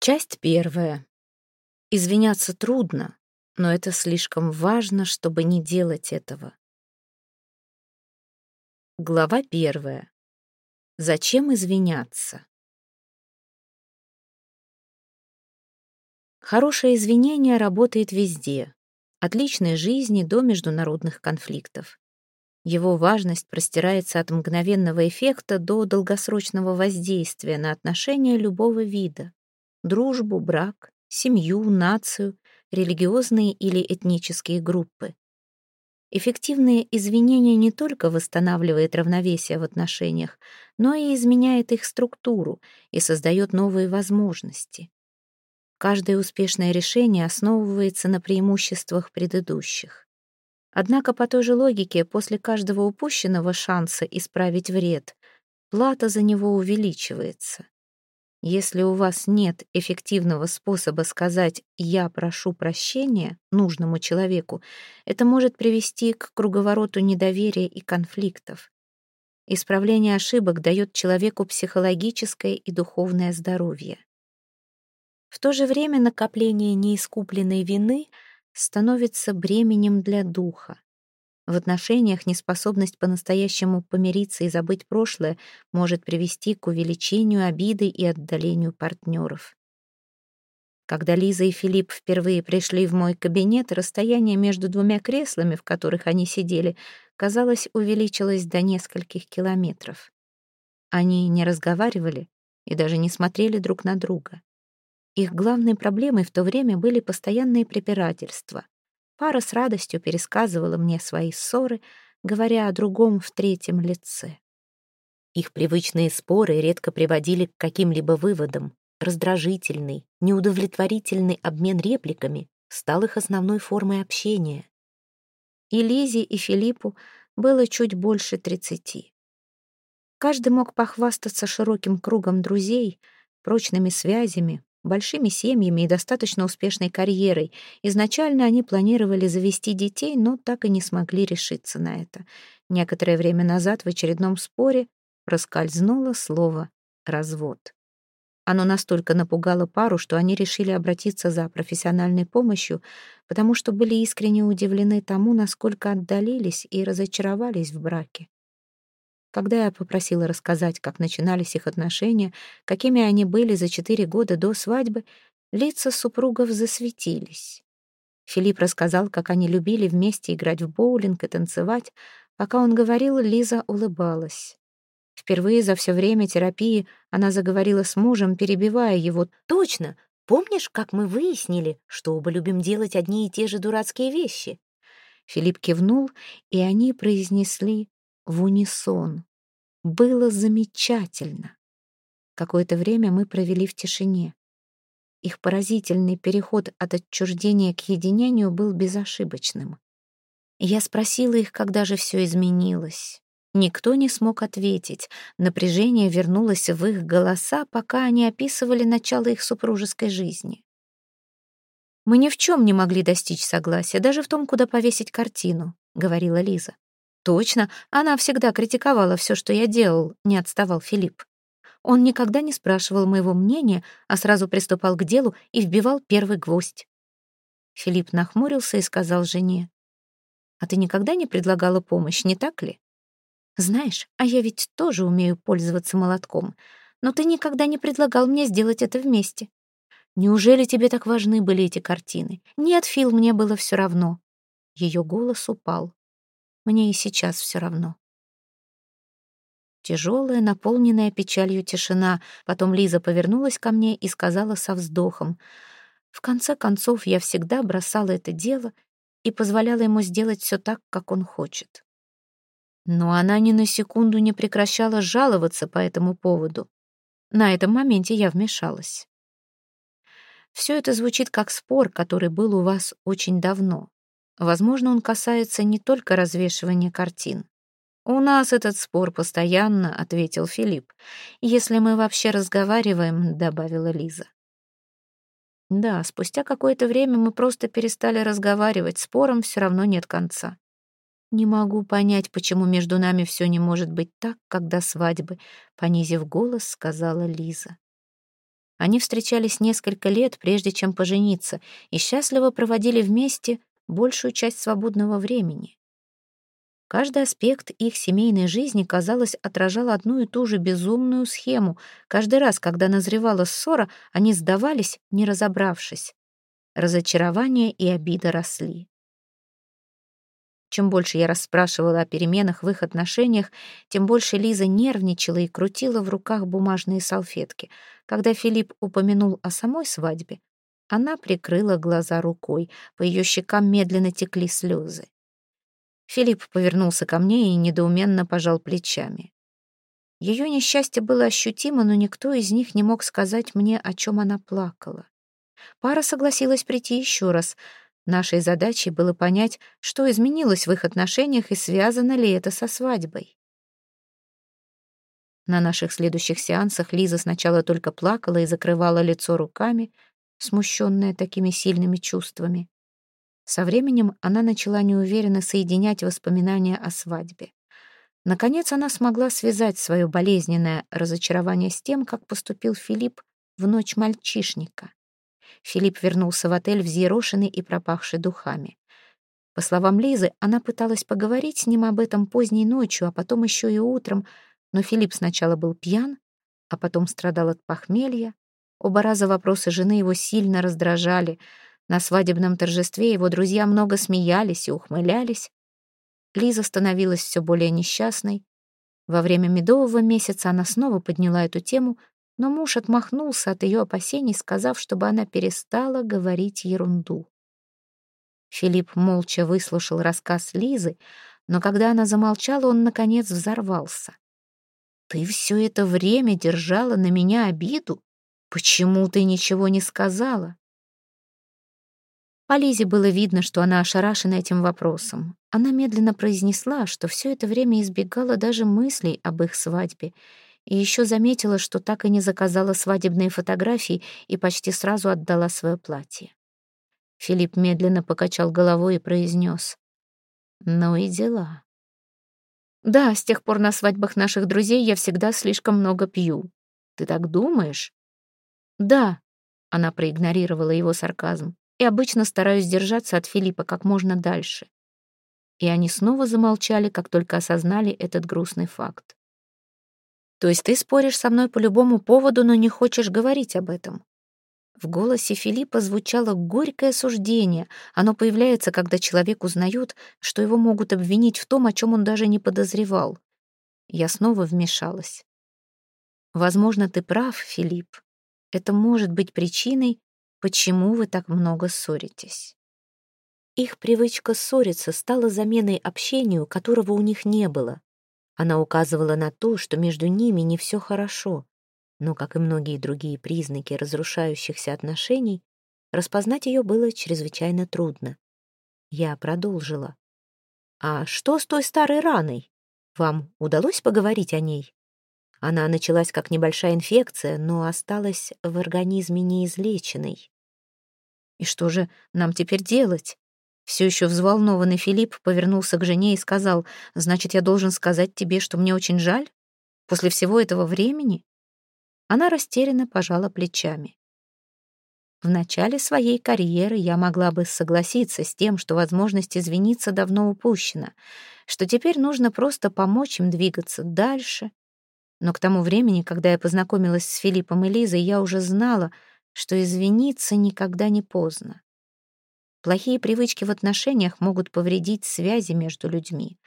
Часть первая. Извиняться трудно, но это слишком важно, чтобы не делать этого. Глава первая. Зачем извиняться? Хорошее извинение работает везде, от личной жизни до международных конфликтов. Его важность простирается от мгновенного эффекта до долгосрочного воздействия на отношения любого вида дружбу, брак, семью, нацию, религиозные или этнические группы. Эффективное извинение не только восстанавливает равновесие в отношениях, но и изменяет их структуру и создает новые возможности. Каждое успешное решение основывается на преимуществах предыдущих. Однако по той же логике, после каждого упущенного шанса исправить вред, плата за него увеличивается. Если у вас нет эффективного способа сказать «я прошу прощения» нужному человеку, это может привести к круговороту недоверия и конфликтов. Исправление ошибок дает человеку психологическое и духовное здоровье. В то же время накопление неискупленной вины становится бременем для духа. В отношениях неспособность по-настоящему помириться и забыть прошлое может привести к увеличению обиды и отдалению партнеров. Когда Лиза и Филипп впервые пришли в мой кабинет, расстояние между двумя креслами, в которых они сидели, казалось, увеличилось до нескольких километров. Они не разговаривали и даже не смотрели друг на друга. Их главной проблемой в то время были постоянные препирательства. Пара с радостью пересказывала мне свои ссоры, говоря о другом в третьем лице. Их привычные споры редко приводили к каким-либо выводам. Раздражительный, неудовлетворительный обмен репликами стал их основной формой общения. И Лизе, и Филиппу было чуть больше тридцати. Каждый мог похвастаться широким кругом друзей, прочными связями, большими семьями и достаточно успешной карьерой. Изначально они планировали завести детей, но так и не смогли решиться на это. Некоторое время назад в очередном споре проскользнуло слово «развод». Оно настолько напугало пару, что они решили обратиться за профессиональной помощью, потому что были искренне удивлены тому, насколько отдалились и разочаровались в браке. Когда я попросила рассказать, как начинались их отношения, какими они были за четыре года до свадьбы, лица супругов засветились. Филипп рассказал, как они любили вместе играть в боулинг и танцевать. Пока он говорил, Лиза улыбалась. Впервые за все время терапии она заговорила с мужем, перебивая его. «Точно! Помнишь, как мы выяснили, что оба любим делать одни и те же дурацкие вещи?» Филипп кивнул, и они произнесли в унисон. Было замечательно. Какое-то время мы провели в тишине. Их поразительный переход от отчуждения к единению был безошибочным. Я спросила их, когда же все изменилось. Никто не смог ответить. Напряжение вернулось в их голоса, пока они описывали начало их супружеской жизни. «Мы ни в чем не могли достичь согласия, даже в том, куда повесить картину», — говорила Лиза. Точно, она всегда критиковала все, что я делал, не отставал Филипп. Он никогда не спрашивал моего мнения, а сразу приступал к делу и вбивал первый гвоздь. Филипп нахмурился и сказал жене, «А ты никогда не предлагала помощь, не так ли? Знаешь, а я ведь тоже умею пользоваться молотком, но ты никогда не предлагал мне сделать это вместе. Неужели тебе так важны были эти картины? Нет, Фил, мне было все равно». Ее голос упал. Мне и сейчас все равно. Тяжелая, наполненная печалью тишина. Потом Лиза повернулась ко мне и сказала со вздохом. В конце концов, я всегда бросала это дело и позволяла ему сделать все так, как он хочет. Но она ни на секунду не прекращала жаловаться по этому поводу. На этом моменте я вмешалась. Все это звучит как спор, который был у вас очень давно. Возможно, он касается не только развешивания картин. «У нас этот спор постоянно», — ответил Филипп. «Если мы вообще разговариваем», — добавила Лиза. Да, спустя какое-то время мы просто перестали разговаривать, спором все равно нет конца. Не могу понять, почему между нами все не может быть так, как до свадьбы, понизив голос, сказала Лиза. Они встречались несколько лет, прежде чем пожениться, и счастливо проводили вместе большую часть свободного времени. Каждый аспект их семейной жизни, казалось, отражал одну и ту же безумную схему. Каждый раз, когда назревала ссора, они сдавались, не разобравшись. Разочарование и обида росли. Чем больше я расспрашивала о переменах в их отношениях, тем больше Лиза нервничала и крутила в руках бумажные салфетки. Когда Филипп упомянул о самой свадьбе, она прикрыла глаза рукой, по ее щекам медленно текли слезы. Филипп повернулся ко мне и недоуменно пожал плечами. Ее несчастье было ощутимо, но никто из них не мог сказать мне, о чем она плакала. Пара согласилась прийти еще раз — Нашей задачей было понять, что изменилось в их отношениях и связано ли это со свадьбой. На наших следующих сеансах Лиза сначала только плакала и закрывала лицо руками, смущенная такими сильными чувствами. Со временем она начала неуверенно соединять воспоминания о свадьбе. Наконец она смогла связать свое болезненное разочарование с тем, как поступил Филипп в ночь мальчишника. Филипп вернулся в отель взъерошенный и пропахший духами. По словам Лизы, она пыталась поговорить с ним об этом поздней ночью, а потом еще и утром, но Филипп сначала был пьян, а потом страдал от похмелья. Оба раза вопросы жены его сильно раздражали. На свадебном торжестве его друзья много смеялись и ухмылялись. Лиза становилась все более несчастной. Во время медового месяца она снова подняла эту тему, но муж отмахнулся от ее опасений, сказав, чтобы она перестала говорить ерунду. Филипп молча выслушал рассказ Лизы, но когда она замолчала, он, наконец, взорвался. «Ты все это время держала на меня обиду? Почему ты ничего не сказала?» По Лизе было видно, что она ошарашена этим вопросом. Она медленно произнесла, что все это время избегала даже мыслей об их свадьбе и еще заметила, что так и не заказала свадебные фотографии и почти сразу отдала свое платье. Филипп медленно покачал головой и произнес. «Ну и дела». «Да, с тех пор на свадьбах наших друзей я всегда слишком много пью. Ты так думаешь?» «Да», — она проигнорировала его сарказм, «и обычно стараюсь держаться от Филиппа как можно дальше». И они снова замолчали, как только осознали этот грустный факт. То есть ты споришь со мной по любому поводу, но не хочешь говорить об этом?» В голосе Филиппа звучало горькое суждение. Оно появляется, когда человек узнает, что его могут обвинить в том, о чем он даже не подозревал. Я снова вмешалась. «Возможно, ты прав, Филипп. Это может быть причиной, почему вы так много ссоритесь». Их привычка ссориться стала заменой общению, которого у них не было. Она указывала на то, что между ними не все хорошо, но, как и многие другие признаки разрушающихся отношений, распознать ее было чрезвычайно трудно. Я продолжила. «А что с той старой раной? Вам удалось поговорить о ней?» Она началась как небольшая инфекция, но осталась в организме неизлеченной. «И что же нам теперь делать?» Все еще взволнованный Филипп повернулся к жене и сказал, «Значит, я должен сказать тебе, что мне очень жаль? После всего этого времени?» Она растерянно пожала плечами. В начале своей карьеры я могла бы согласиться с тем, что возможность извиниться давно упущена, что теперь нужно просто помочь им двигаться дальше. Но к тому времени, когда я познакомилась с Филиппом и Лизой, я уже знала, что извиниться никогда не поздно. Плохие привычки в отношениях могут повредить связи между людьми.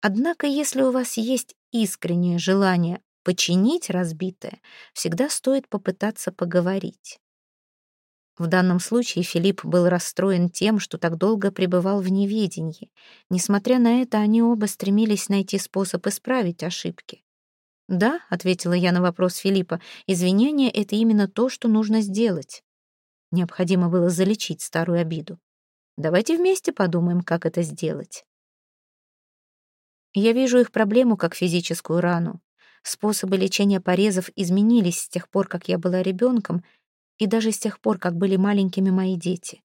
Однако, если у вас есть искреннее желание починить разбитое, всегда стоит попытаться поговорить. В данном случае Филипп был расстроен тем, что так долго пребывал в неведении. Несмотря на это, они оба стремились найти способ исправить ошибки. «Да», — ответила я на вопрос Филиппа, — «извинения — это именно то, что нужно сделать». Необходимо было залечить старую обиду. Давайте вместе подумаем, как это сделать. Я вижу их проблему как физическую рану. Способы лечения порезов изменились с тех пор, как я была ребенком, и даже с тех пор, как были маленькими мои дети.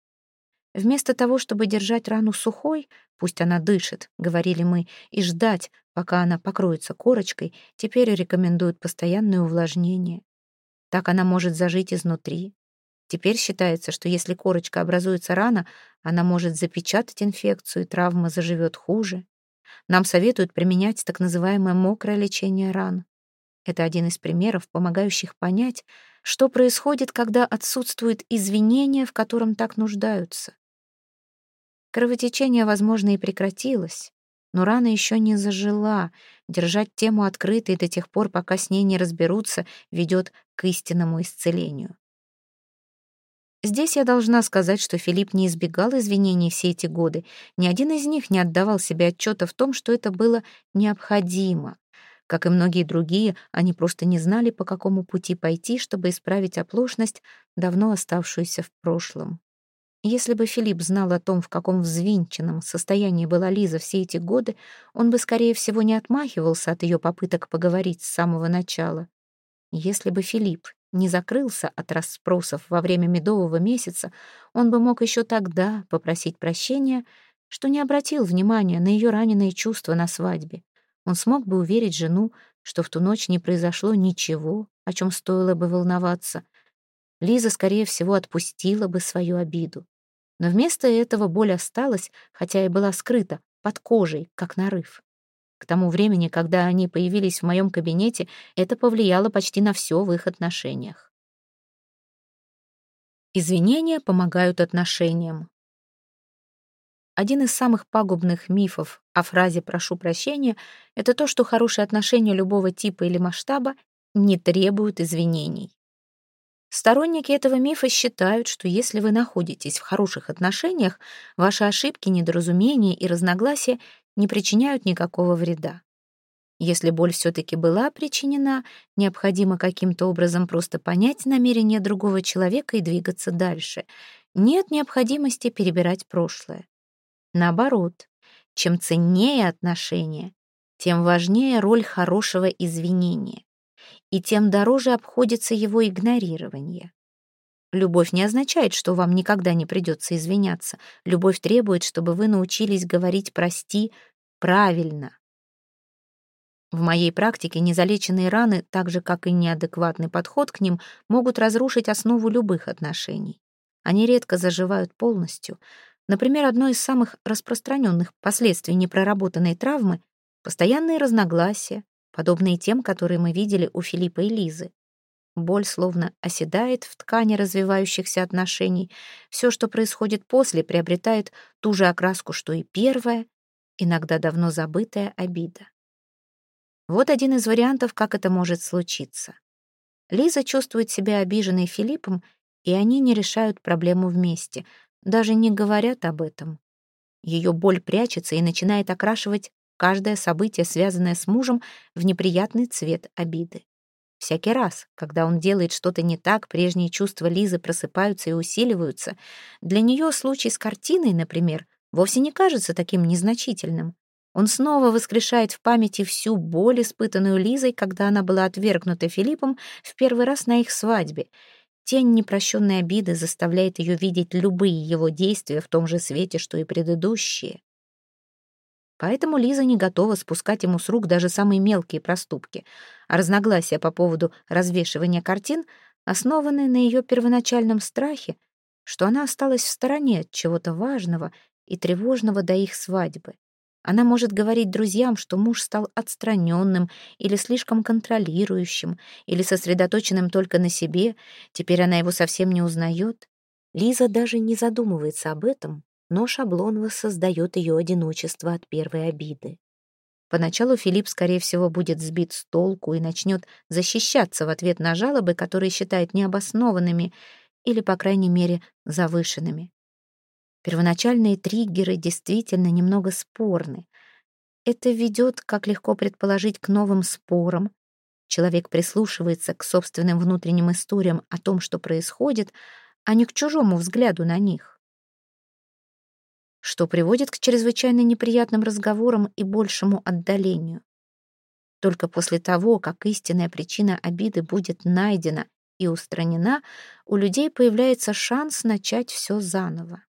Вместо того, чтобы держать рану сухой, пусть она дышит, говорили мы, и ждать, пока она покроется корочкой, теперь рекомендуют постоянное увлажнение. Так она может зажить изнутри. Теперь считается, что если корочка образуется рано, она может запечатать инфекцию, и травма заживет хуже. Нам советуют применять так называемое мокрое лечение ран. Это один из примеров, помогающих понять, что происходит, когда отсутствует извинение, в котором так нуждаются. Кровотечение, возможно, и прекратилось, но рана еще не зажила. Держать тему открытой до тех пор, пока с ней не разберутся, ведет к истинному исцелению. Здесь я должна сказать, что Филипп не избегал извинений все эти годы. Ни один из них не отдавал себе отчета в том, что это было необходимо. Как и многие другие, они просто не знали, по какому пути пойти, чтобы исправить оплошность, давно оставшуюся в прошлом. Если бы Филипп знал о том, в каком взвинченном состоянии была Лиза все эти годы, он бы, скорее всего, не отмахивался от ее попыток поговорить с самого начала. Если бы Филипп не закрылся от расспросов во время медового месяца, он бы мог еще тогда попросить прощения, что не обратил внимания на ее раненые чувства на свадьбе. Он смог бы уверить жену, что в ту ночь не произошло ничего, о чем стоило бы волноваться. Лиза, скорее всего, отпустила бы свою обиду. Но вместо этого боль осталась, хотя и была скрыта, под кожей, как нарыв. К тому времени, когда они появились в моем кабинете, это повлияло почти на все в их отношениях. Извинения помогают отношениям. Один из самых пагубных мифов о фразе «прошу прощения» — это то, что хорошие отношения любого типа или масштаба не требуют извинений. Сторонники этого мифа считают, что если вы находитесь в хороших отношениях, ваши ошибки, недоразумения и разногласия не причиняют никакого вреда. Если боль все-таки была причинена, необходимо каким-то образом просто понять намерение другого человека и двигаться дальше. Нет необходимости перебирать прошлое. Наоборот, чем ценнее отношения, тем важнее роль хорошего извинения, и тем дороже обходится его игнорирование. Любовь не означает, что вам никогда не придется извиняться. Любовь требует, чтобы вы научились говорить «прости» правильно. В моей практике незалеченные раны, так же как и неадекватный подход к ним, могут разрушить основу любых отношений. Они редко заживают полностью. Например, одно из самых распространенных последствий непроработанной травмы — постоянные разногласия, подобные тем, которые мы видели у Филиппа и Лизы. Боль словно оседает в ткани развивающихся отношений. Все, что происходит после, приобретает ту же окраску, что и первая, иногда давно забытая обида. Вот один из вариантов, как это может случиться. Лиза чувствует себя обиженной Филиппом, и они не решают проблему вместе, даже не говорят об этом. Ее боль прячется и начинает окрашивать каждое событие, связанное с мужем, в неприятный цвет обиды. Всякий раз, когда он делает что-то не так, прежние чувства Лизы просыпаются и усиливаются. Для нее случай с картиной, например, вовсе не кажется таким незначительным. Он снова воскрешает в памяти всю боль, испытанную Лизой, когда она была отвергнута Филиппом в первый раз на их свадьбе. Тень непрощенной обиды заставляет ее видеть любые его действия в том же свете, что и предыдущие. Поэтому Лиза не готова спускать ему с рук даже самые мелкие проступки, а разногласия по поводу развешивания картин основаны на ее первоначальном страхе, что она осталась в стороне от чего-то важного и тревожного до их свадьбы. Она может говорить друзьям, что муж стал отстраненным или слишком контролирующим, или сосредоточенным только на себе, теперь она его совсем не узнает. Лиза даже не задумывается об этом, но шаблон воссоздает ее одиночество от первой обиды. Поначалу Филипп, скорее всего, будет сбит с толку и начнет защищаться в ответ на жалобы, которые считает необоснованными или, по крайней мере, завышенными. Первоначальные триггеры действительно немного спорны. Это ведет, как легко предположить, к новым спорам. Человек прислушивается к собственным внутренним историям о том, что происходит, а не к чужому взгляду на них что приводит к чрезвычайно неприятным разговорам и большему отдалению. Только после того, как истинная причина обиды будет найдена и устранена, у людей появляется шанс начать все заново.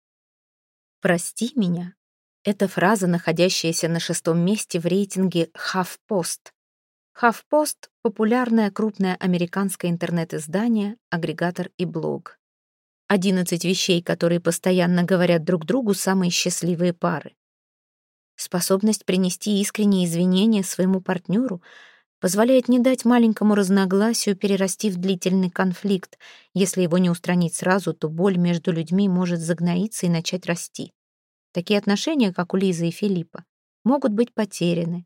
«Прости меня» — это фраза, находящаяся на шестом месте в рейтинге HuffPost. HuffPost — популярное крупное американское интернет-издание, агрегатор и блог. 11 вещей, которые постоянно говорят друг другу самые счастливые пары. Способность принести искренние извинения своему партнеру позволяет не дать маленькому разногласию перерасти в длительный конфликт. Если его не устранить сразу, то боль между людьми может загноиться и начать расти. Такие отношения, как у Лизы и Филиппа, могут быть потеряны.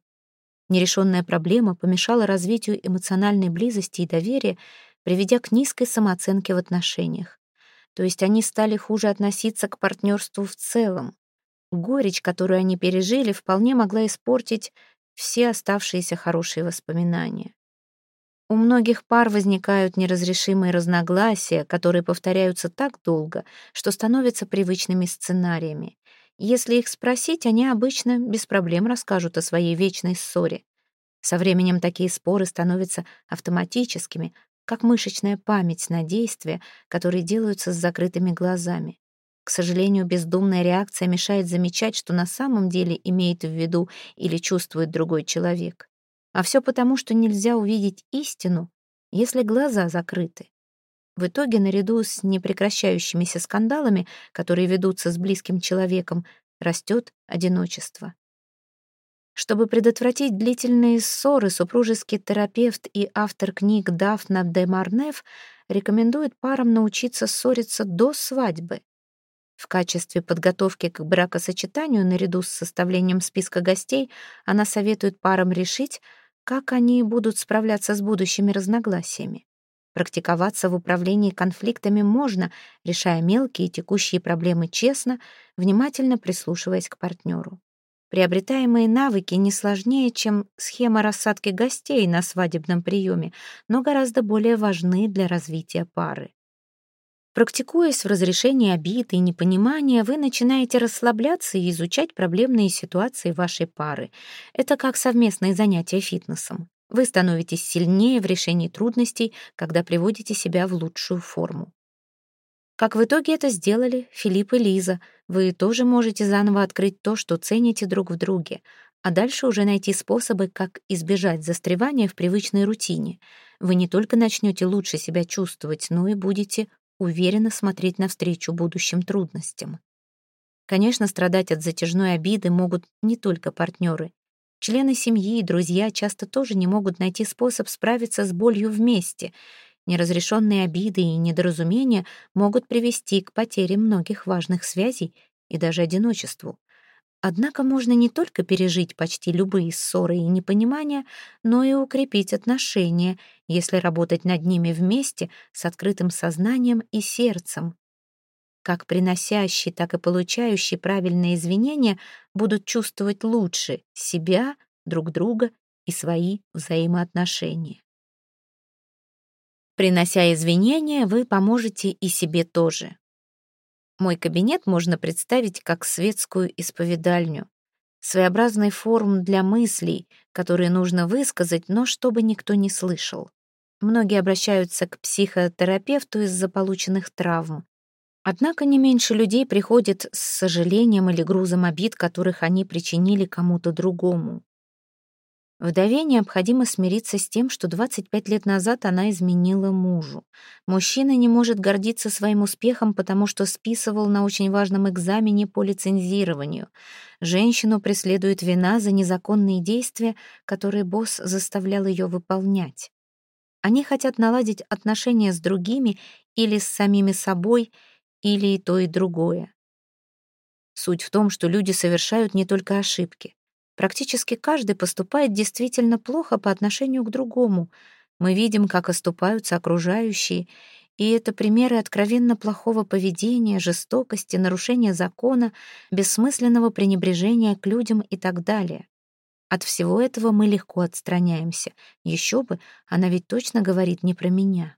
Нерешенная проблема помешала развитию эмоциональной близости и доверия, приведя к низкой самооценке в отношениях то есть они стали хуже относиться к партнерству в целом. Горечь, которую они пережили, вполне могла испортить все оставшиеся хорошие воспоминания. У многих пар возникают неразрешимые разногласия, которые повторяются так долго, что становятся привычными сценариями. Если их спросить, они обычно без проблем расскажут о своей вечной ссоре. Со временем такие споры становятся автоматическими, как мышечная память на действия, которые делаются с закрытыми глазами. К сожалению, бездумная реакция мешает замечать, что на самом деле имеет в виду или чувствует другой человек. А все потому, что нельзя увидеть истину, если глаза закрыты. В итоге, наряду с непрекращающимися скандалами, которые ведутся с близким человеком, растет одиночество. Чтобы предотвратить длительные ссоры, супружеский терапевт и автор книг Дафна де Марнеф рекомендует парам научиться ссориться до свадьбы. В качестве подготовки к бракосочетанию, наряду с составлением списка гостей, она советует парам решить, как они будут справляться с будущими разногласиями. Практиковаться в управлении конфликтами можно, решая мелкие текущие проблемы честно, внимательно прислушиваясь к партнеру. Приобретаемые навыки не сложнее, чем схема рассадки гостей на свадебном приеме, но гораздо более важны для развития пары. Практикуясь в разрешении обид и непонимания, вы начинаете расслабляться и изучать проблемные ситуации вашей пары. Это как совместные занятия фитнесом. Вы становитесь сильнее в решении трудностей, когда приводите себя в лучшую форму. Как в итоге это сделали Филипп и Лиза. Вы тоже можете заново открыть то, что цените друг в друге, а дальше уже найти способы, как избежать застревания в привычной рутине. Вы не только начнете лучше себя чувствовать, но и будете уверенно смотреть навстречу будущим трудностям. Конечно, страдать от затяжной обиды могут не только партнеры. Члены семьи и друзья часто тоже не могут найти способ справиться с болью вместе — Неразрешенные обиды и недоразумения могут привести к потере многих важных связей и даже одиночеству. Однако можно не только пережить почти любые ссоры и непонимания, но и укрепить отношения, если работать над ними вместе с открытым сознанием и сердцем. Как приносящий, так и получающий правильные извинения будут чувствовать лучше себя, друг друга и свои взаимоотношения. Принося извинения, вы поможете и себе тоже. Мой кабинет можно представить как светскую исповедальню. Своеобразный форум для мыслей, которые нужно высказать, но чтобы никто не слышал. Многие обращаются к психотерапевту из-за полученных травм. Однако не меньше людей приходят с сожалением или грузом обид, которых они причинили кому-то другому. Вдове необходимо смириться с тем, что 25 лет назад она изменила мужу. Мужчина не может гордиться своим успехом, потому что списывал на очень важном экзамене по лицензированию. Женщину преследует вина за незаконные действия, которые босс заставлял ее выполнять. Они хотят наладить отношения с другими или с самими собой, или и то, и другое. Суть в том, что люди совершают не только ошибки. Практически каждый поступает действительно плохо по отношению к другому. Мы видим, как оступаются окружающие, и это примеры откровенно плохого поведения, жестокости, нарушения закона, бессмысленного пренебрежения к людям и так далее. От всего этого мы легко отстраняемся. Еще бы, она ведь точно говорит не про меня.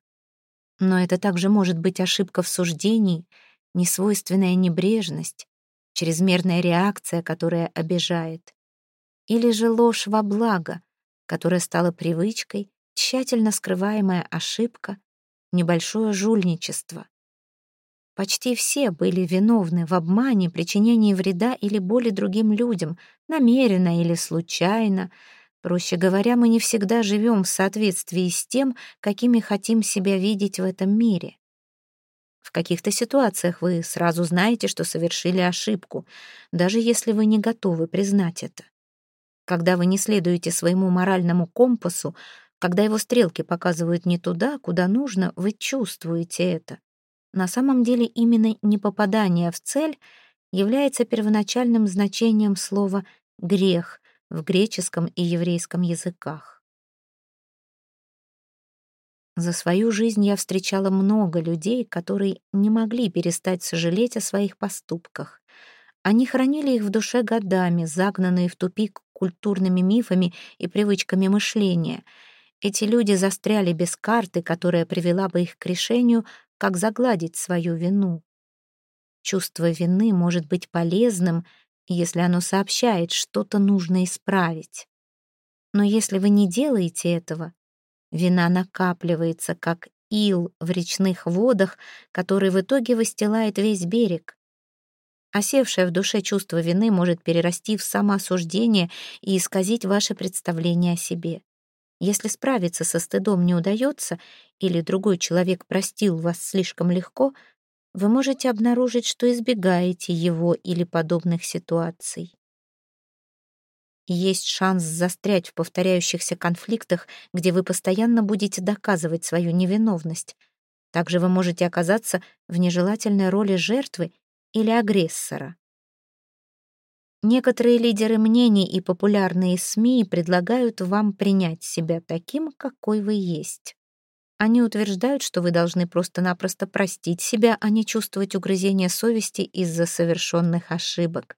Но это также может быть ошибка в суждении, несвойственная небрежность, чрезмерная реакция, которая обижает. Или же ложь во благо, которая стала привычкой, тщательно скрываемая ошибка, небольшое жульничество. Почти все были виновны в обмане, причинении вреда или боли другим людям, намеренно или случайно, Проще говоря, мы не всегда живем в соответствии с тем, какими хотим себя видеть в этом мире. В каких-то ситуациях вы сразу знаете, что совершили ошибку, даже если вы не готовы признать это. Когда вы не следуете своему моральному компасу, когда его стрелки показывают не туда, куда нужно, вы чувствуете это. На самом деле именно непопадание в цель является первоначальным значением слова «грех» в греческом и еврейском языках. За свою жизнь я встречала много людей, которые не могли перестать сожалеть о своих поступках. Они хранили их в душе годами, загнанные в тупик культурными мифами и привычками мышления — эти люди застряли без карты, которая привела бы их к решению, как загладить свою вину. Чувство вины может быть полезным, если оно сообщает, что-то нужно исправить. Но если вы не делаете этого, вина накапливается, как ил в речных водах, который в итоге выстилает весь берег. Осевшее в душе чувство вины может перерасти в самоосуждение и исказить ваше представление о себе. Если справиться со стыдом не удается, или другой человек простил вас слишком легко, вы можете обнаружить, что избегаете его или подобных ситуаций. Есть шанс застрять в повторяющихся конфликтах, где вы постоянно будете доказывать свою невиновность. Также вы можете оказаться в нежелательной роли жертвы или агрессора. Некоторые лидеры мнений и популярные СМИ предлагают вам принять себя таким, какой вы есть. Они утверждают, что вы должны просто-напросто простить себя, а не чувствовать угрызения совести из-за совершенных ошибок.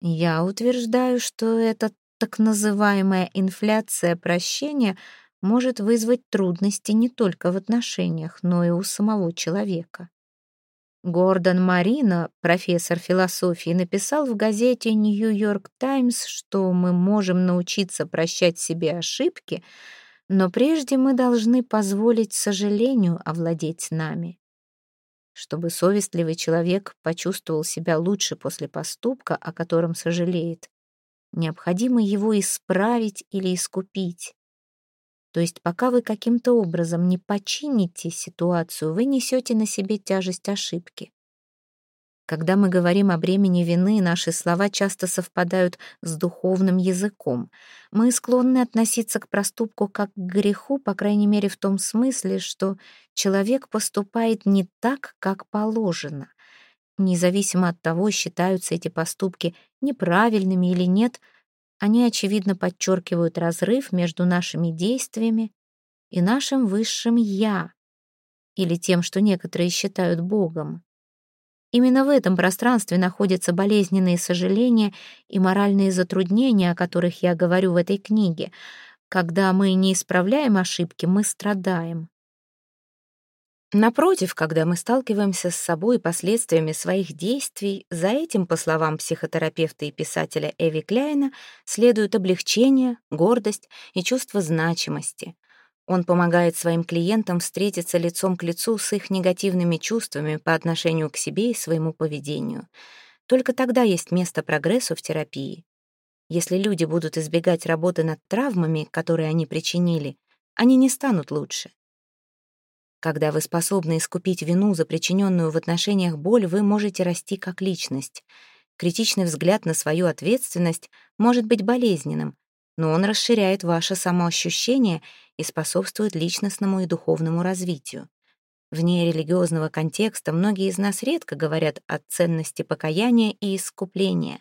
Я утверждаю, что эта так называемая инфляция прощения может вызвать трудности не только в отношениях, но и у самого человека. Гордон Марино, профессор философии, написал в газете «Нью-Йорк Таймс», что мы можем научиться прощать себе ошибки, но прежде мы должны позволить сожалению овладеть нами. Чтобы совестливый человек почувствовал себя лучше после поступка, о котором сожалеет, необходимо его исправить или искупить. То есть пока вы каким-то образом не почините ситуацию, вы несете на себе тяжесть ошибки. Когда мы говорим о бремени вины, наши слова часто совпадают с духовным языком. Мы склонны относиться к проступку как к греху, по крайней мере в том смысле, что человек поступает не так, как положено. Независимо от того, считаются эти поступки неправильными или нет — они, очевидно, подчеркивают разрыв между нашими действиями и нашим высшим «я», или тем, что некоторые считают Богом. Именно в этом пространстве находятся болезненные сожаления и моральные затруднения, о которых я говорю в этой книге. Когда мы не исправляем ошибки, мы страдаем. Напротив, когда мы сталкиваемся с собой и последствиями своих действий, за этим, по словам психотерапевта и писателя Эви Кляйна, следует облегчение, гордость и чувство значимости. Он помогает своим клиентам встретиться лицом к лицу с их негативными чувствами по отношению к себе и своему поведению. Только тогда есть место прогрессу в терапии. Если люди будут избегать работы над травмами, которые они причинили, они не станут лучше. Когда вы способны искупить вину за причиненную в отношениях боль, вы можете расти как личность. Критичный взгляд на свою ответственность может быть болезненным, но он расширяет ваше самоощущение и способствует личностному и духовному развитию. Вне религиозного контекста многие из нас редко говорят о ценности покаяния и искупления.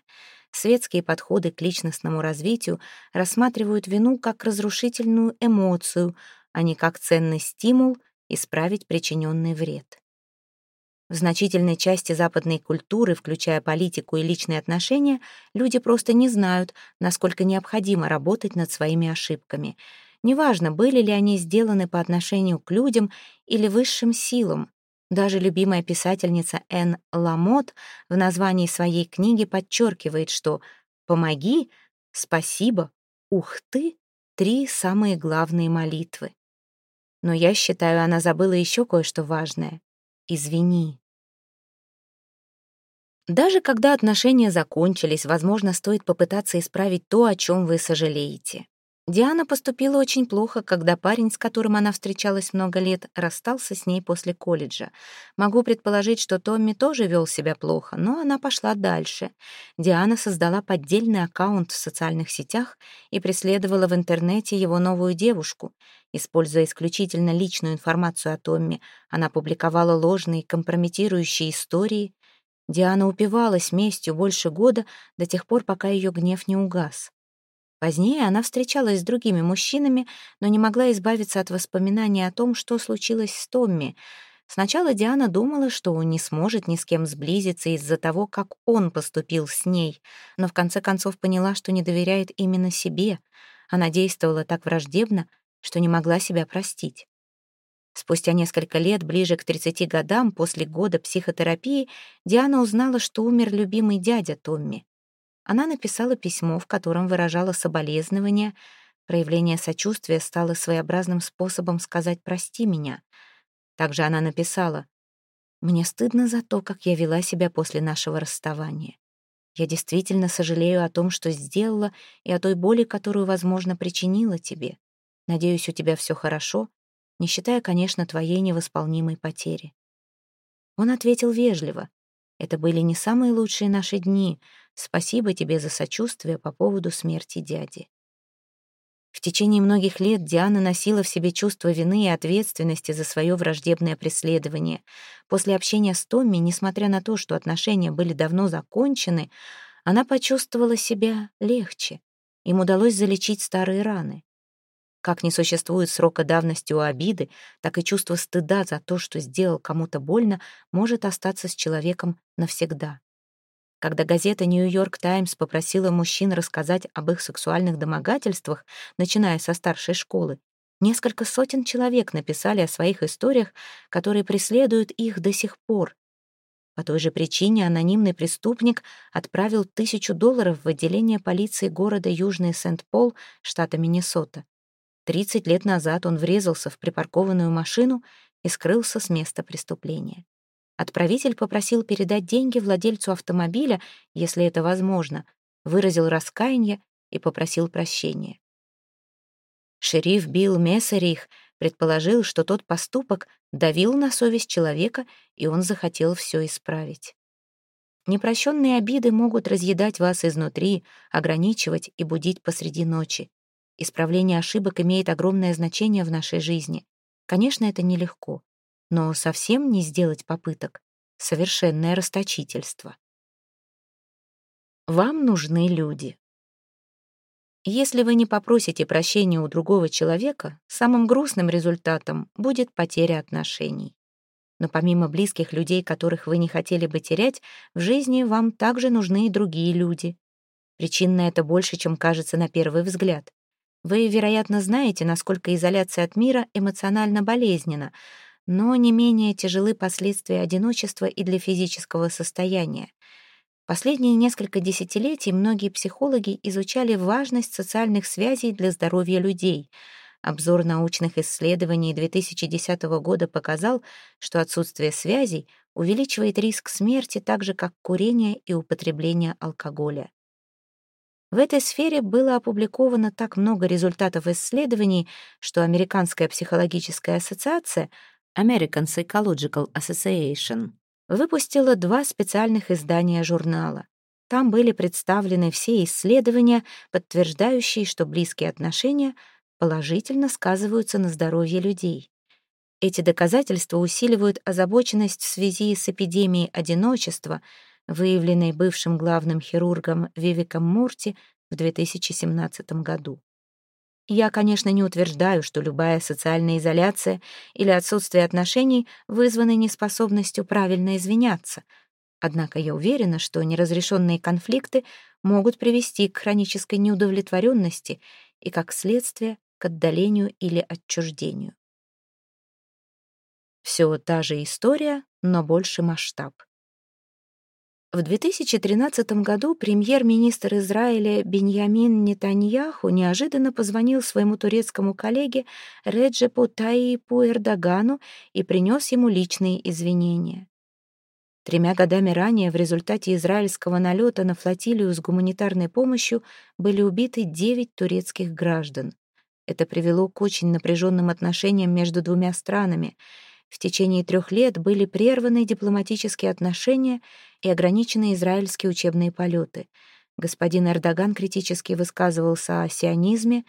Светские подходы к личностному развитию рассматривают вину как разрушительную эмоцию, а не как ценный стимул исправить причиненный вред. В значительной части западной культуры, включая политику и личные отношения, люди просто не знают, насколько необходимо работать над своими ошибками. Неважно, были ли они сделаны по отношению к людям или высшим силам. Даже любимая писательница Энн Ламот в названии своей книги подчеркивает, что «помоги», «спасибо», «ух ты» — три самые главные молитвы. Но я считаю, она забыла еще кое-что важное. Извини. Даже когда отношения закончились, возможно, стоит попытаться исправить то, о чем вы сожалеете. Диана поступила очень плохо, когда парень, с которым она встречалась много лет, расстался с ней после колледжа. Могу предположить, что Томми тоже вел себя плохо, но она пошла дальше. Диана создала поддельный аккаунт в социальных сетях и преследовала в интернете его новую девушку. Используя исключительно личную информацию о Томми, она публиковала ложные компрометирующие истории. Диана упивалась местью больше года до тех пор, пока ее гнев не угас. Позднее она встречалась с другими мужчинами, но не могла избавиться от воспоминаний о том, что случилось с Томми. Сначала Диана думала, что не сможет ни с кем сблизиться из-за того, как он поступил с ней, но в конце концов поняла, что не доверяет именно себе. Она действовала так враждебно, что не могла себя простить. Спустя несколько лет, ближе к 30 годам, после года психотерапии, Диана узнала, что умер любимый дядя Томми. Она написала письмо, в котором выражала соболезнования. Проявление сочувствия стало своеобразным способом сказать «прости меня». Также она написала «Мне стыдно за то, как я вела себя после нашего расставания. Я действительно сожалею о том, что сделала, и о той боли, которую, возможно, причинила тебе. Надеюсь, у тебя все хорошо, не считая, конечно, твоей невосполнимой потери». Он ответил вежливо. «Это были не самые лучшие наши дни, Спасибо тебе за сочувствие по поводу смерти дяди. В течение многих лет Диана носила в себе чувство вины и ответственности за свое враждебное преследование. После общения с Томми, несмотря на то, что отношения были давно закончены, она почувствовала себя легче. Им удалось залечить старые раны. Как не существует срока давности у обиды, так и чувство стыда за то, что сделал кому-то больно, может остаться с человеком навсегда. Когда газета «Нью-Йорк Таймс» попросила мужчин рассказать об их сексуальных домогательствах, начиная со старшей школы, несколько сотен человек написали о своих историях, которые преследуют их до сих пор. По той же причине анонимный преступник отправил тысячу долларов в отделение полиции города Южный Сент-Пол, штата Миннесота. 30 лет назад он врезался в припаркованную машину и скрылся с места преступления. Отправитель попросил передать деньги владельцу автомобиля, если это возможно, выразил раскаяние и попросил прощения. Шериф Билл Мессерих предположил, что тот поступок давил на совесть человека, и он захотел все исправить. Непрощенные обиды могут разъедать вас изнутри, ограничивать и будить посреди ночи. Исправление ошибок имеет огромное значение в нашей жизни. Конечно, это нелегко но совсем не сделать попыток — совершенное расточительство. Вам нужны люди. Если вы не попросите прощения у другого человека, самым грустным результатом будет потеря отношений. Но помимо близких людей, которых вы не хотели бы терять, в жизни вам также нужны и другие люди. Причин на это больше, чем кажется на первый взгляд. Вы, вероятно, знаете, насколько изоляция от мира эмоционально болезненна, но не менее тяжелы последствия одиночества и для физического состояния. Последние несколько десятилетий многие психологи изучали важность социальных связей для здоровья людей. Обзор научных исследований 2010 года показал, что отсутствие связей увеличивает риск смерти так же, как курение и употребление алкоголя. В этой сфере было опубликовано так много результатов исследований, что Американская психологическая ассоциация — American Psychological Association, выпустила два специальных издания журнала. Там были представлены все исследования, подтверждающие, что близкие отношения положительно сказываются на здоровье людей. Эти доказательства усиливают озабоченность в связи с эпидемией одиночества, выявленной бывшим главным хирургом Вивиком Мурти в 2017 году. Я, конечно, не утверждаю, что любая социальная изоляция или отсутствие отношений вызваны неспособностью правильно извиняться. Однако я уверена, что неразрешенные конфликты могут привести к хронической неудовлетворенности и, как следствие, к отдалению или отчуждению. Все та же история, но больше масштаб. В 2013 году премьер-министр Израиля Беньямин Нетаньяху неожиданно позвонил своему турецкому коллеге Реджепу Таипу Эрдогану и принес ему личные извинения. Тремя годами ранее в результате израильского налета на флотилию с гуманитарной помощью были убиты девять турецких граждан. Это привело к очень напряженным отношениям между двумя странами. В течение трех лет были прерваны дипломатические отношения и ограничены израильские учебные полеты. Господин Эрдоган критически высказывался о сионизме.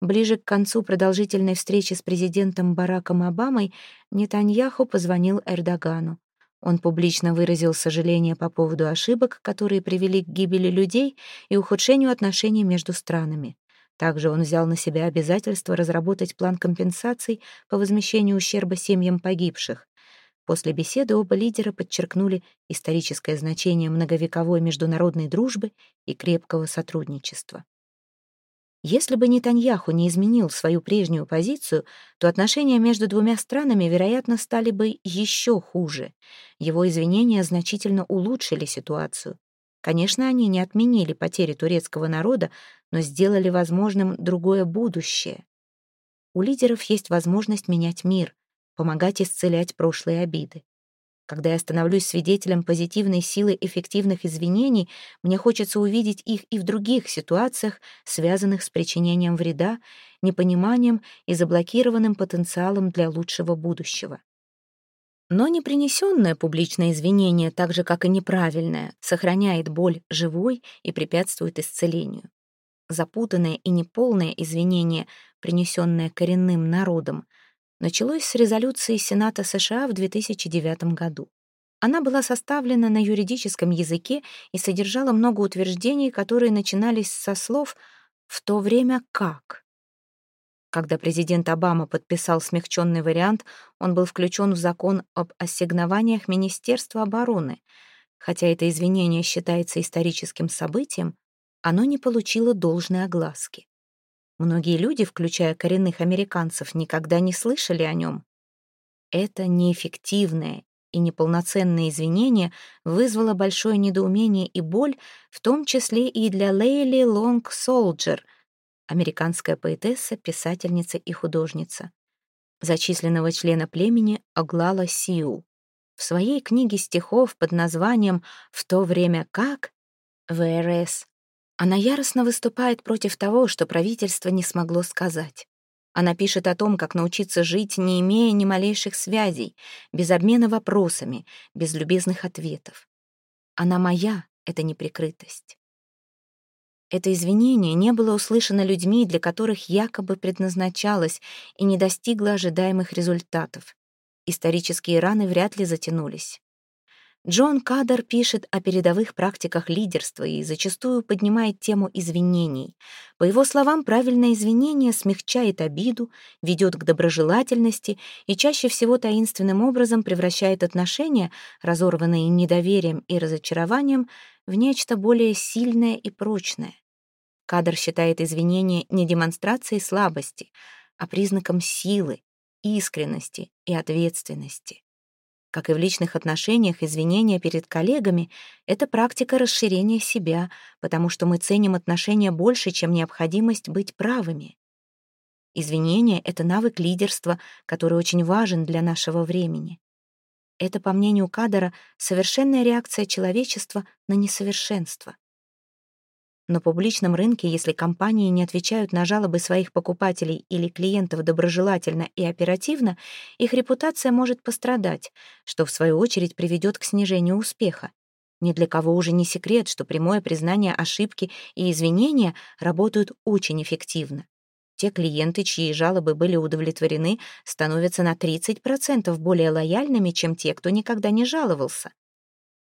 Ближе к концу продолжительной встречи с президентом Бараком Обамой Нетаньяху позвонил Эрдогану. Он публично выразил сожаление по поводу ошибок, которые привели к гибели людей и ухудшению отношений между странами. Также он взял на себя обязательство разработать план компенсаций по возмещению ущерба семьям погибших. После беседы оба лидера подчеркнули историческое значение многовековой международной дружбы и крепкого сотрудничества. Если бы Нетаньяху не изменил свою прежнюю позицию, то отношения между двумя странами, вероятно, стали бы еще хуже. Его извинения значительно улучшили ситуацию. Конечно, они не отменили потери турецкого народа, но сделали возможным другое будущее. У лидеров есть возможность менять мир, помогать исцелять прошлые обиды. Когда я становлюсь свидетелем позитивной силы эффективных извинений, мне хочется увидеть их и в других ситуациях, связанных с причинением вреда, непониманием и заблокированным потенциалом для лучшего будущего. Но не принесенное публичное извинение, так же, как и неправильное, сохраняет боль живой и препятствует исцелению. Запутанное и неполное извинение, принесенное коренным народом, началось с резолюции Сената США в 2009 году. Она была составлена на юридическом языке и содержала много утверждений, которые начинались со слов «в то время как». Когда президент Обама подписал смягченный вариант, он был включен в закон об ассигнованиях Министерства обороны. Хотя это извинение считается историческим событием, оно не получило должной огласки. Многие люди, включая коренных американцев, никогда не слышали о нем. Это неэффективное и неполноценное извинение вызвало большое недоумение и боль, в том числе и для Лейли Лонг Солджер — американская поэтесса, писательница и художница. Зачисленного члена племени Оглала Сиу. В своей книге стихов под названием «В то время как» ВРС она яростно выступает против того, что правительство не смогло сказать. Она пишет о том, как научиться жить, не имея ни малейших связей, без обмена вопросами, без любезных ответов. Она моя — это неприкрытость. Это извинение не было услышано людьми, для которых якобы предназначалось и не достигло ожидаемых результатов. Исторические раны вряд ли затянулись. Джон Кадер пишет о передовых практиках лидерства и зачастую поднимает тему извинений. По его словам, правильное извинение смягчает обиду, ведет к доброжелательности и чаще всего таинственным образом превращает отношения, разорванные недоверием и разочарованием, в нечто более сильное и прочное. Кадр считает извинения не демонстрацией слабости, а признаком силы, искренности и ответственности. Как и в личных отношениях, извинения перед коллегами — это практика расширения себя, потому что мы ценим отношения больше, чем необходимость быть правыми. Извинения — это навык лидерства, который очень важен для нашего времени. Это, по мнению Кадара, совершенная реакция человечества на несовершенство. На публичном рынке, если компании не отвечают на жалобы своих покупателей или клиентов доброжелательно и оперативно, их репутация может пострадать, что в свою очередь приведет к снижению успеха. Ни для кого уже не секрет, что прямое признание ошибки и извинения работают очень эффективно. Те клиенты, чьи жалобы были удовлетворены, становятся на 30% более лояльными, чем те, кто никогда не жаловался.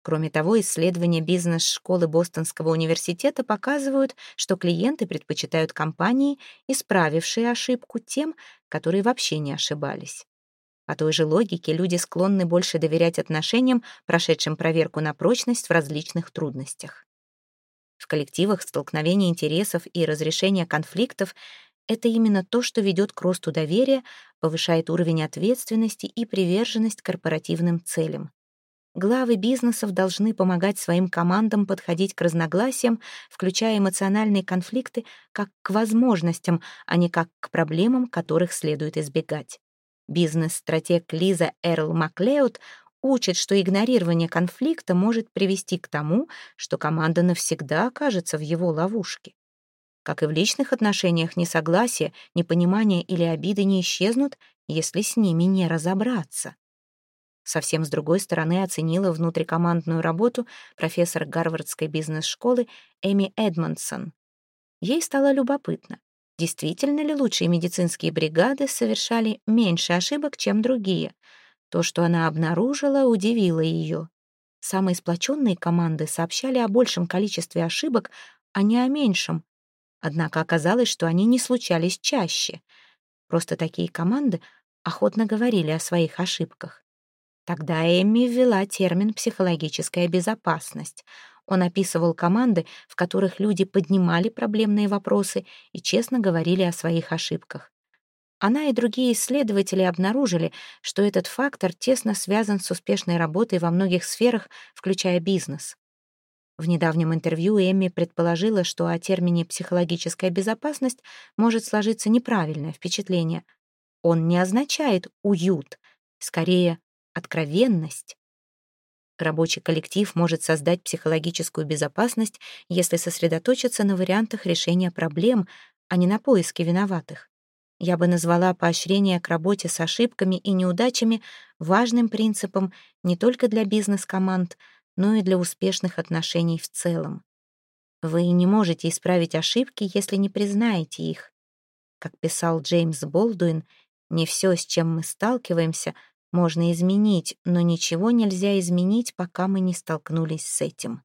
Кроме того, исследования бизнес-школы Бостонского университета показывают, что клиенты предпочитают компании, исправившие ошибку тем, которые вообще не ошибались. По той же логике люди склонны больше доверять отношениям, прошедшим проверку на прочность в различных трудностях. В коллективах столкновение интересов и разрешение конфликтов — это именно то, что ведет к росту доверия, повышает уровень ответственности и приверженность корпоративным целям. Главы бизнесов должны помогать своим командам подходить к разногласиям, включая эмоциональные конфликты, как к возможностям, а не как к проблемам, которых следует избегать. Бизнес-стратег Лиза Эрл Маклеод учит, что игнорирование конфликта может привести к тому, что команда навсегда окажется в его ловушке. Как и в личных отношениях, несогласие, непонимание или обиды не исчезнут, если с ними не разобраться. Совсем с другой стороны оценила внутрикомандную работу профессор Гарвардской бизнес-школы Эми Эдмонсон. Ей стало любопытно, действительно ли лучшие медицинские бригады совершали меньше ошибок, чем другие. То, что она обнаружила, удивило ее. Самые сплоченные команды сообщали о большем количестве ошибок, а не о меньшем. Однако оказалось, что они не случались чаще. Просто такие команды охотно говорили о своих ошибках. Тогда Эмми ввела термин «психологическая безопасность». Он описывал команды, в которых люди поднимали проблемные вопросы и честно говорили о своих ошибках. Она и другие исследователи обнаружили, что этот фактор тесно связан с успешной работой во многих сферах, включая бизнес. В недавнем интервью Эмми предположила, что о термине «психологическая безопасность» может сложиться неправильное впечатление. Он не означает «уют», скорее откровенность. Рабочий коллектив может создать психологическую безопасность, если сосредоточиться на вариантах решения проблем, а не на поиске виноватых. Я бы назвала поощрение к работе с ошибками и неудачами важным принципом не только для бизнес-команд, но и для успешных отношений в целом. Вы не можете исправить ошибки, если не признаете их. Как писал Джеймс Болдуин, не все, с чем мы сталкиваемся, можно изменить, но ничего нельзя изменить, пока мы не столкнулись с этим.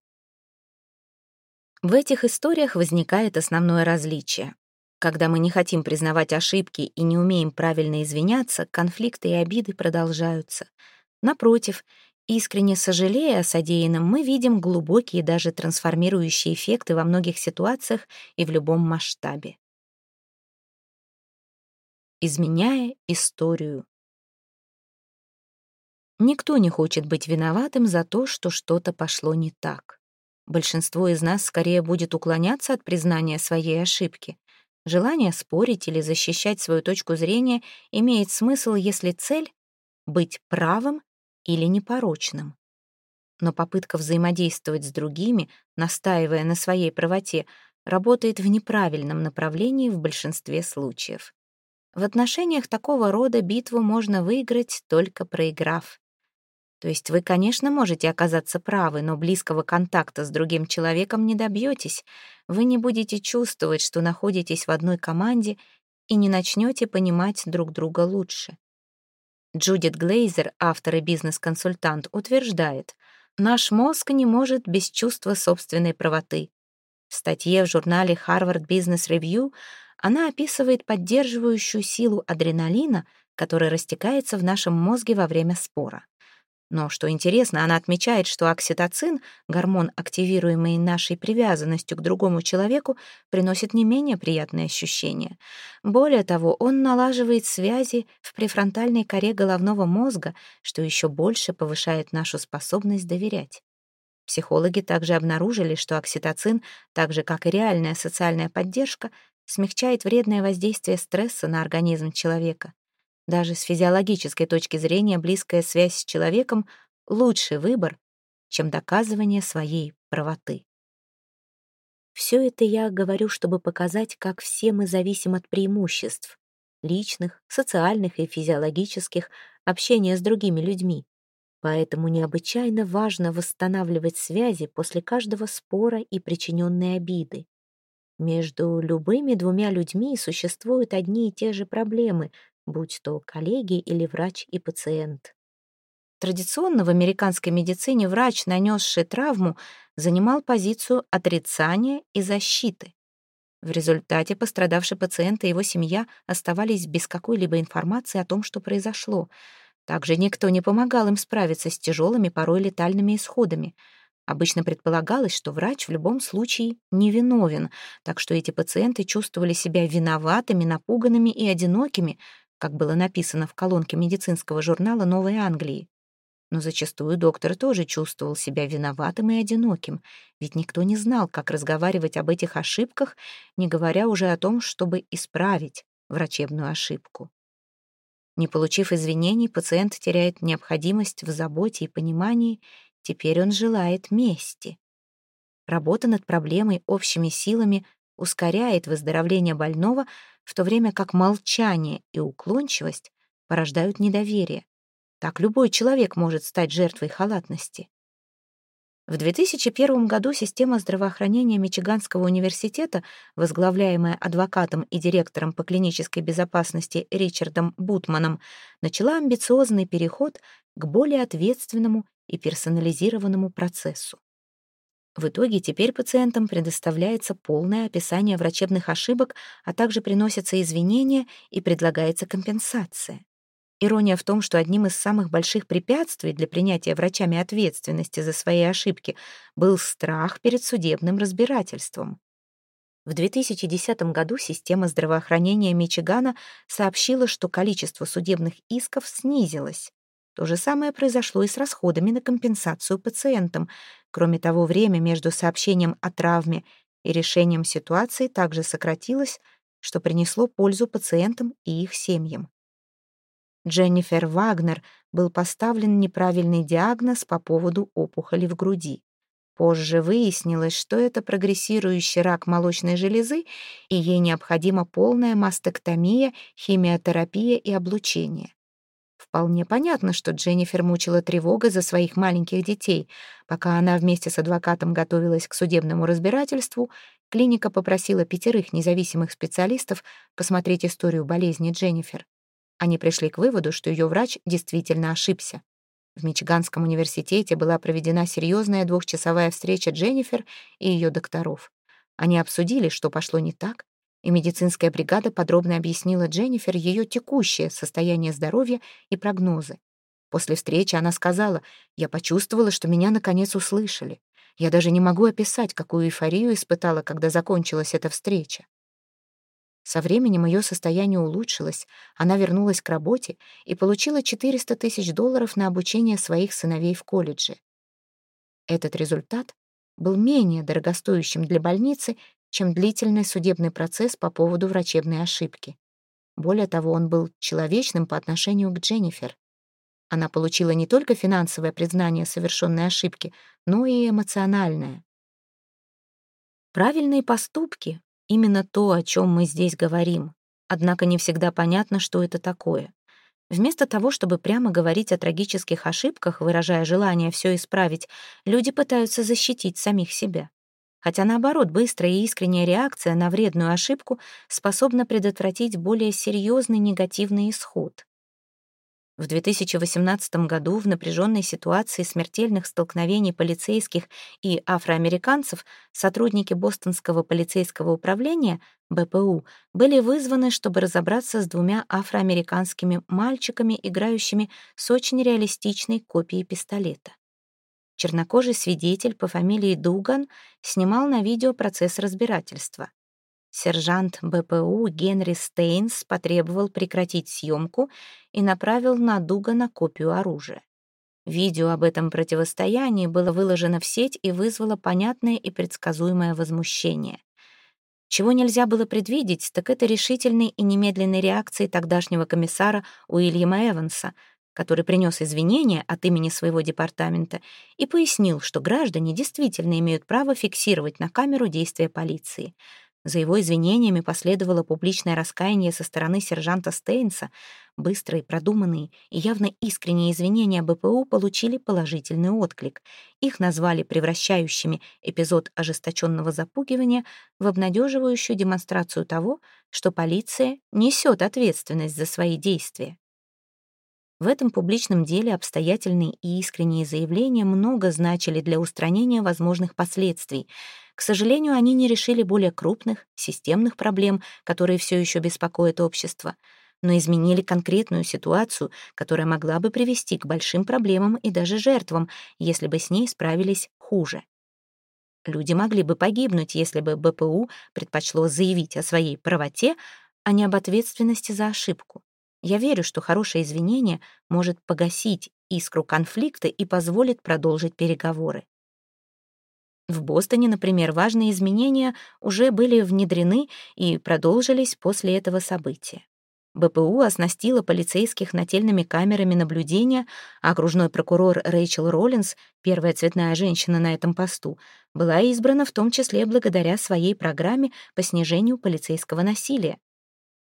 В этих историях возникает основное различие. Когда мы не хотим признавать ошибки и не умеем правильно извиняться, конфликты и обиды продолжаются. Напротив, искренне сожалея о содеянном, мы видим глубокие даже трансформирующие эффекты во многих ситуациях и в любом масштабе. Изменяя историю. Никто не хочет быть виноватым за то, что что-то пошло не так. Большинство из нас скорее будет уклоняться от признания своей ошибки. Желание спорить или защищать свою точку зрения имеет смысл, если цель — быть правым или непорочным. Но попытка взаимодействовать с другими, настаивая на своей правоте, работает в неправильном направлении в большинстве случаев. В отношениях такого рода битву можно выиграть, только проиграв. То есть вы, конечно, можете оказаться правы, но близкого контакта с другим человеком не добьетесь. Вы не будете чувствовать, что находитесь в одной команде и не начнете понимать друг друга лучше. Джудит Глейзер, автор и бизнес-консультант, утверждает, «Наш мозг не может без чувства собственной правоты». В статье в журнале Harvard Business Review она описывает поддерживающую силу адреналина, который растекается в нашем мозге во время спора. Но, что интересно, она отмечает, что окситоцин, гормон, активируемый нашей привязанностью к другому человеку, приносит не менее приятные ощущения. Более того, он налаживает связи в префронтальной коре головного мозга, что еще больше повышает нашу способность доверять. Психологи также обнаружили, что окситоцин, так же как и реальная социальная поддержка, смягчает вредное воздействие стресса на организм человека. Даже с физиологической точки зрения близкая связь с человеком — лучший выбор, чем доказывание своей правоты. Все это я говорю, чтобы показать, как все мы зависим от преимуществ — личных, социальных и физиологических, общения с другими людьми. Поэтому необычайно важно восстанавливать связи после каждого спора и причиненной обиды. Между любыми двумя людьми существуют одни и те же проблемы, будь то коллеги или врач и пациент. Традиционно в американской медицине врач, нанесший травму, занимал позицию отрицания и защиты. В результате пострадавший пациент и его семья оставались без какой-либо информации о том, что произошло. Также никто не помогал им справиться с тяжелыми, порой летальными исходами. Обычно предполагалось, что врач в любом случае невиновен, так что эти пациенты чувствовали себя виноватыми, напуганными и одинокими, как было написано в колонке медицинского журнала «Новой Англии». Но зачастую доктор тоже чувствовал себя виноватым и одиноким, ведь никто не знал, как разговаривать об этих ошибках, не говоря уже о том, чтобы исправить врачебную ошибку. Не получив извинений, пациент теряет необходимость в заботе и понимании, теперь он желает мести. Работа над проблемой общими силами ускоряет выздоровление больного, в то время как молчание и уклончивость порождают недоверие. Так любой человек может стать жертвой халатности. В 2001 году система здравоохранения Мичиганского университета, возглавляемая адвокатом и директором по клинической безопасности Ричардом Бутманом, начала амбициозный переход к более ответственному и персонализированному процессу. В итоге теперь пациентам предоставляется полное описание врачебных ошибок, а также приносятся извинения и предлагается компенсация. Ирония в том, что одним из самых больших препятствий для принятия врачами ответственности за свои ошибки был страх перед судебным разбирательством. В 2010 году система здравоохранения Мичигана сообщила, что количество судебных исков снизилось. То же самое произошло и с расходами на компенсацию пациентам. Кроме того, время между сообщением о травме и решением ситуации также сократилось, что принесло пользу пациентам и их семьям. Дженнифер Вагнер был поставлен неправильный диагноз по поводу опухоли в груди. Позже выяснилось, что это прогрессирующий рак молочной железы, и ей необходима полная мастектомия, химиотерапия и облучение. Вполне понятно, что Дженнифер мучила тревога за своих маленьких детей. Пока она вместе с адвокатом готовилась к судебному разбирательству, клиника попросила пятерых независимых специалистов посмотреть историю болезни Дженнифер. Они пришли к выводу, что ее врач действительно ошибся. В Мичиганском университете была проведена серьезная двухчасовая встреча Дженнифер и ее докторов. Они обсудили, что пошло не так, и медицинская бригада подробно объяснила Дженнифер ее текущее состояние здоровья и прогнозы. После встречи она сказала, «Я почувствовала, что меня наконец услышали. Я даже не могу описать, какую эйфорию испытала, когда закончилась эта встреча. Со временем ее состояние улучшилось, она вернулась к работе и получила 400 тысяч долларов на обучение своих сыновей в колледже. Этот результат был менее дорогостоящим для больницы, чем длительный судебный процесс по поводу врачебной ошибки. Более того, он был человечным по отношению к Дженнифер. Она получила не только финансовое признание совершенной ошибки, но и эмоциональное. Правильные поступки Именно то, о чем мы здесь говорим. Однако не всегда понятно, что это такое. Вместо того, чтобы прямо говорить о трагических ошибках, выражая желание все исправить, люди пытаются защитить самих себя. Хотя наоборот, быстрая и искренняя реакция на вредную ошибку способна предотвратить более серьезный негативный исход. В 2018 году в напряженной ситуации смертельных столкновений полицейских и афроамериканцев сотрудники Бостонского полицейского управления БПУ были вызваны, чтобы разобраться с двумя афроамериканскими мальчиками, играющими с очень реалистичной копией пистолета. Чернокожий свидетель по фамилии Дуган снимал на видео процесс разбирательства. Сержант БПУ Генри Стейнс потребовал прекратить съемку и направил на Дугана копию оружия. Видео об этом противостоянии было выложено в сеть и вызвало понятное и предсказуемое возмущение. Чего нельзя было предвидеть, так это решительной и немедленной реакции тогдашнего комиссара Уильяма Эванса, который принес извинения от имени своего департамента и пояснил, что граждане действительно имеют право фиксировать на камеру действия полиции — за его извинениями последовало публичное раскаяние со стороны сержанта Стейнса. Быстрые, продуманные и явно искренние извинения БПУ получили положительный отклик. Их назвали превращающими эпизод ожесточенного запугивания в обнадеживающую демонстрацию того, что полиция несет ответственность за свои действия. В этом публичном деле обстоятельные и искренние заявления много значили для устранения возможных последствий — к сожалению, они не решили более крупных, системных проблем, которые все еще беспокоят общество, но изменили конкретную ситуацию, которая могла бы привести к большим проблемам и даже жертвам, если бы с ней справились хуже. Люди могли бы погибнуть, если бы БПУ предпочло заявить о своей правоте, а не об ответственности за ошибку. Я верю, что хорошее извинение может погасить искру конфликта и позволит продолжить переговоры. В Бостоне, например, важные изменения уже были внедрены и продолжились после этого события. БПУ оснастила полицейских нательными камерами наблюдения, а окружной прокурор Рэйчел Роллинс, первая цветная женщина на этом посту, была избрана в том числе благодаря своей программе по снижению полицейского насилия.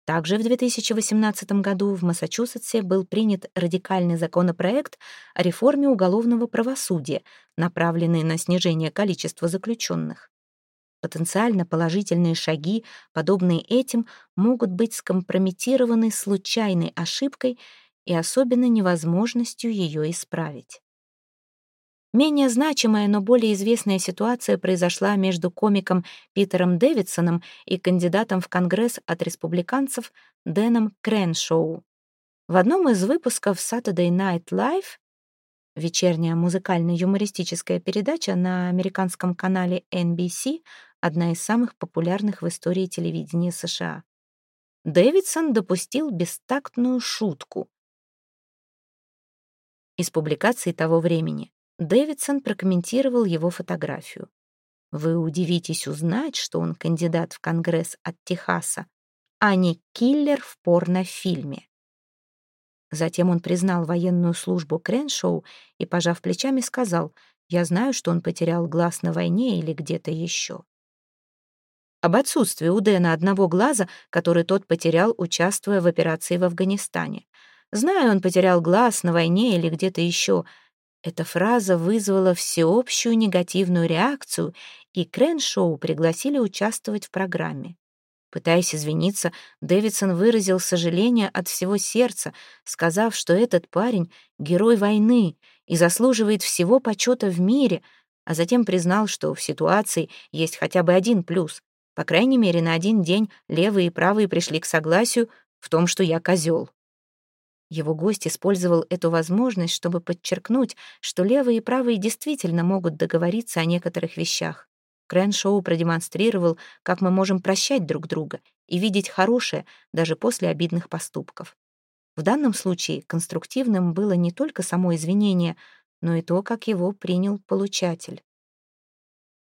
Также в 2018 году в Массачусетсе был принят радикальный законопроект о реформе уголовного правосудия, направленный на снижение количества заключенных. Потенциально положительные шаги, подобные этим, могут быть скомпрометированы случайной ошибкой и особенно невозможностью ее исправить. Менее значимая, но более известная ситуация произошла между комиком Питером Дэвидсоном и кандидатом в Конгресс от республиканцев Дэном Креншоу. В одном из выпусков Saturday Night Live вечерняя музыкально-юмористическая передача на американском канале NBC, одна из самых популярных в истории телевидения США. Дэвидсон допустил бестактную шутку. Из публикаций того времени Дэвидсон прокомментировал его фотографию. Вы удивитесь узнать, что он кандидат в Конгресс от Техаса, а не киллер в порнофильме. Затем он признал военную службу Креншоу и, пожав плечами, сказал, «Я знаю, что он потерял глаз на войне или где-то еще». Об отсутствии у Дэна одного глаза, который тот потерял, участвуя в операции в Афганистане. Знаю, он потерял глаз на войне или где-то еще — эта фраза вызвала всеобщую негативную реакцию, и Креншоу пригласили участвовать в программе. Пытаясь извиниться, Дэвидсон выразил сожаление от всего сердца, сказав, что этот парень — герой войны и заслуживает всего почета в мире, а затем признал, что в ситуации есть хотя бы один плюс. По крайней мере, на один день левые и правые пришли к согласию в том, что я козел. Его гость использовал эту возможность, чтобы подчеркнуть, что левые и правые действительно могут договориться о некоторых вещах. Крэншоу продемонстрировал, как мы можем прощать друг друга и видеть хорошее даже после обидных поступков. В данном случае конструктивным было не только само извинение, но и то, как его принял получатель.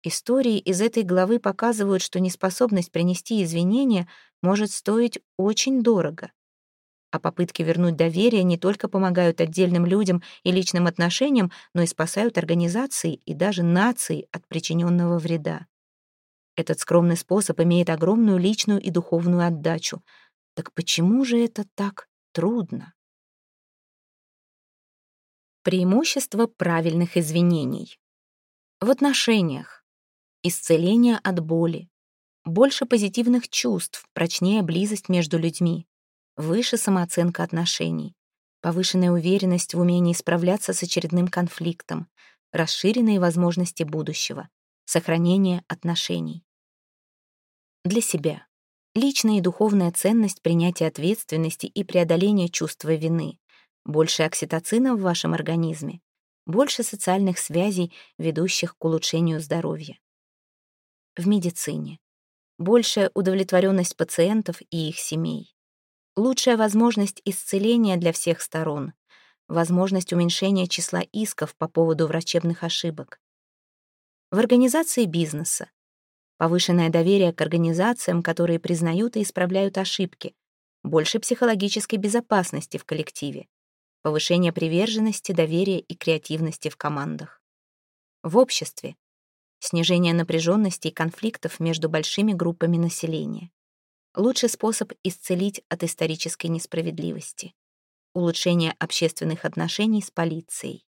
Истории из этой главы показывают, что неспособность принести извинения может стоить очень дорого а попытки вернуть доверие не только помогают отдельным людям и личным отношениям, но и спасают организации и даже нации от причиненного вреда. Этот скромный способ имеет огромную личную и духовную отдачу. Так почему же это так трудно? Преимущество правильных извинений. В отношениях. Исцеление от боли. Больше позитивных чувств, прочнее близость между людьми выше самооценка отношений, повышенная уверенность в умении справляться с очередным конфликтом, расширенные возможности будущего, сохранение отношений. Для себя. Личная и духовная ценность принятия ответственности и преодоления чувства вины, больше окситоцина в вашем организме, больше социальных связей, ведущих к улучшению здоровья. В медицине. Большая удовлетворенность пациентов и их семей лучшая возможность исцеления для всех сторон, возможность уменьшения числа исков по поводу врачебных ошибок. В организации бизнеса. Повышенное доверие к организациям, которые признают и исправляют ошибки, больше психологической безопасности в коллективе, повышение приверженности, доверия и креативности в командах. В обществе. Снижение напряженности и конфликтов между большими группами населения лучший способ исцелить от исторической несправедливости, улучшение общественных отношений с полицией.